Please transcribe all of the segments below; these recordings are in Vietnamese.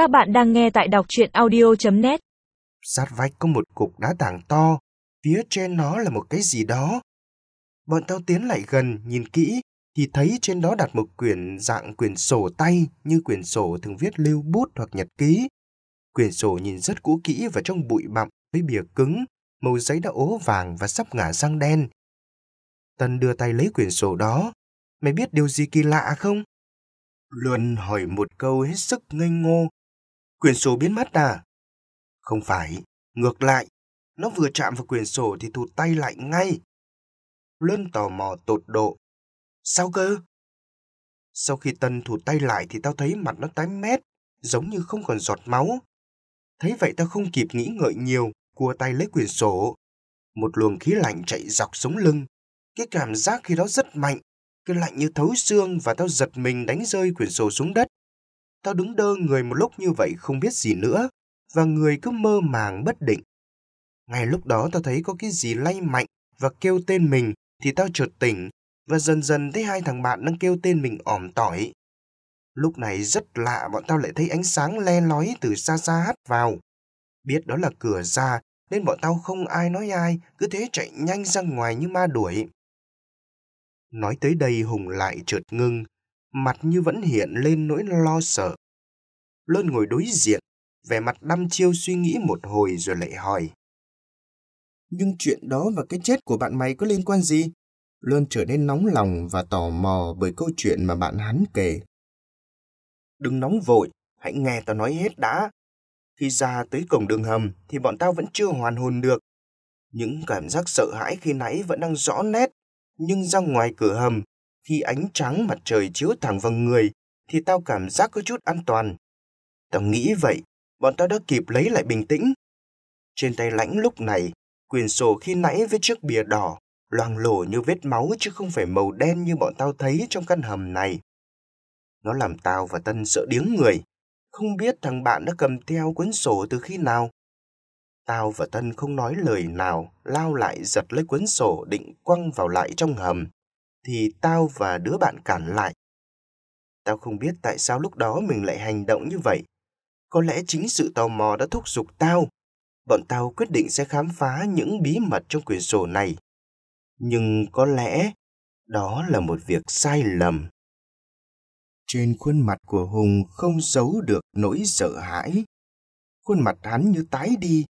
Các bạn đang nghe tại đọc truyện audio.net. Sát vách có một cục đá tảng to, phía trên nó là một cái gì đó. Bọn tao tiến lại gần, nhìn kỹ, thì thấy trên đó đặt một quyển dạng quyển sổ tay như quyển sổ thường viết lưu bút hoặc nhật ký. Quyển sổ nhìn rất cũ kỹ và trong bụi bặm với bìa cứng, màu giấy đã ố vàng và sắp ngả sang đen. Tân đưa tay lấy quyển sổ đó. Mày biết điều gì kỳ lạ không? Luân hỏi một câu hết sức ngây ngô. Quyển sổ biến mất à? Không phải, ngược lại. Nó vừa chạm vào quyển sổ thì thụt tay lại ngay. Luân tò mò tột độ. Sao cơ? Sau khi Tân thụt tay lại thì tao thấy mặt nó tái mét, giống như không còn giọt máu. Thấy vậy tao không kịp nghĩ ngợi nhiều, cua tay lấy quyển sổ. Một luồng khí lạnh chạy dọc sống lưng. Cái cảm giác khi đó rất mạnh, cái lạnh như thấu xương và tao giật mình đánh rơi quyển sổ xuống đất. Tao đứng đơ người một lúc như vậy không biết gì nữa, và người cứ mơ màng bất định. Ngay lúc đó tao thấy có cái gì lay mạnh và kêu tên mình thì tao chợt tỉnh và dần dần thấy hai thằng bạn đang kêu tên mình ỏm tỏi. Lúc này rất lạ bọn tao lại thấy ánh sáng le lói từ xa xa hắt vào. Biết đó là cửa ra nên bọn tao không ai nói ai, cứ thế chạy nhanh ra ngoài như ma đuổi. Nói tới đây Hùng lại chợt ngưng, mặt như vẫn hiện lên nỗi lo sợ. Luân ngồi đối diện, vẻ mặt đăm chiêu suy nghĩ một hồi rồi lại hỏi. Nhưng chuyện đó và cái chết của bạn mày có liên quan gì? Luân trở nên nóng lòng và tò mò bởi câu chuyện mà bạn hắn kể. Đừng nóng vội, hãy nghe tao nói hết đã. Khi ra tới cổng đường hầm thì bọn tao vẫn chưa hoàn hồn được. Những cảm giác sợ hãi khi nãy vẫn đang rõ nét, nhưng ra ngoài cửa hầm, khi ánh trắng mặt trời chiếu thẳng vào người, thì tao cảm giác có chút an toàn. Tao nghĩ vậy, bọn tao đã kịp lấy lại bình tĩnh. Trên tay lãnh lúc này, quyển sổ khi nãy với chiếc bìa đỏ, loang lổ như vết máu chứ không phải màu đen như bọn tao thấy trong căn hầm này. Nó làm tao và Tân sợ điếng người. Không biết thằng bạn đã cầm theo cuốn sổ từ khi nào. Tao và Tân không nói lời nào, lao lại giật lấy cuốn sổ định quăng vào lại trong hầm. Thì tao và đứa bạn cản lại. Tao không biết tại sao lúc đó mình lại hành động như vậy. Có lẽ chính sự tò mò đã thúc giục tao. Bọn tao quyết định sẽ khám phá những bí mật trong quyển sổ này. Nhưng có lẽ đó là một việc sai lầm. Trên khuôn mặt của Hùng không giấu được nỗi sợ hãi. Khuôn mặt hắn như tái đi,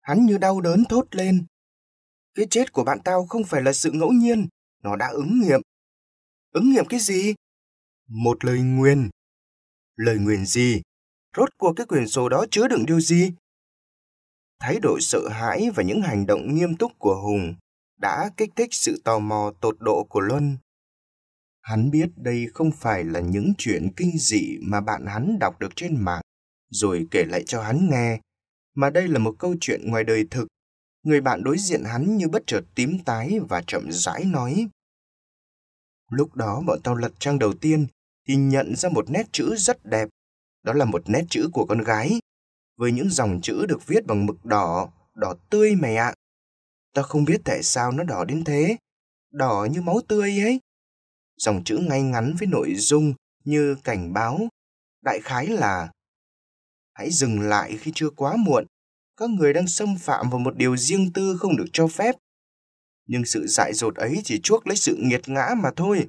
hắn như đau đớn thốt lên. Cái chết của bạn tao không phải là sự ngẫu nhiên, nó đã ứng nghiệm. Ứng nghiệm cái gì? Một lời nguyền. Lời nguyền gì? Rốt cuộc cái quyền sổ đó chứa đựng điều gì? Thái độ sợ hãi và những hành động nghiêm túc của Hùng đã kích thích sự tò mò tột độ của Luân. Hắn biết đây không phải là những chuyện kinh dị mà bạn hắn đọc được trên mạng, rồi kể lại cho hắn nghe, mà đây là một câu chuyện ngoài đời thực. Người bạn đối diện hắn như bất chợt tím tái và chậm rãi nói. Lúc đó bọn tao lật trang đầu tiên thì nhận ra một nét chữ rất đẹp. Đó là một nét chữ của con gái, với những dòng chữ được viết bằng mực đỏ, đỏ tươi mày ạ. Tao không biết tại sao nó đỏ đến thế, đỏ như máu tươi ấy dòng chữ ngay ngắn với nội dung như cảnh báo, đại khái là Hãy dừng lại khi chưa quá muộn, các người đang xâm phạm vào một điều riêng tư không được cho phép. Nhưng sự dại dột ấy chỉ chuốc lấy sự nghiệt ngã mà thôi.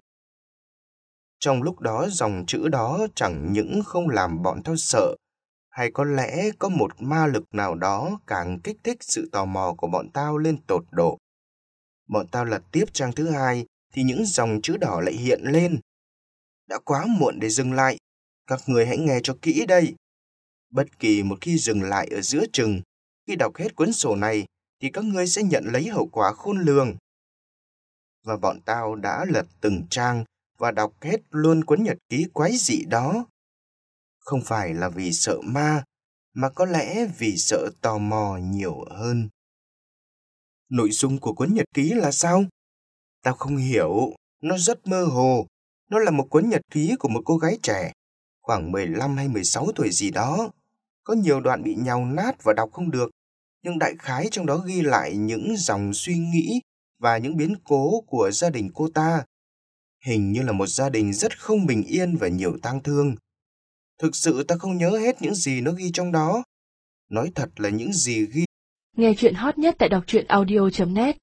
Trong lúc đó dòng chữ đó chẳng những không làm bọn tao sợ, hay có lẽ có một ma lực nào đó càng kích thích sự tò mò của bọn tao lên tột độ. Bọn tao lật tiếp trang thứ hai thì những dòng chữ đỏ lại hiện lên. Đã quá muộn để dừng lại. Các người hãy nghe cho kỹ đây. Bất kỳ một khi dừng lại ở giữa chừng, khi đọc hết cuốn sổ này, thì các ngươi sẽ nhận lấy hậu quả khôn lường. Và bọn tao đã lật từng trang và đọc hết luôn cuốn nhật ký quái dị đó. Không phải là vì sợ ma, mà có lẽ vì sợ tò mò nhiều hơn. Nội dung của cuốn nhật ký là sao? Tao không hiểu, nó rất mơ hồ. Nó là một cuốn nhật ký của một cô gái trẻ, khoảng 15 hay 16 tuổi gì đó. Có nhiều đoạn bị nhào nát và đọc không được, nhưng đại khái trong đó ghi lại những dòng suy nghĩ và những biến cố của gia đình cô ta. Hình như là một gia đình rất không bình yên và nhiều tang thương. Thực sự ta không nhớ hết những gì nó ghi trong đó. Nói thật là những gì ghi Nghe chuyện hot nhất tại đọc truyện audio.net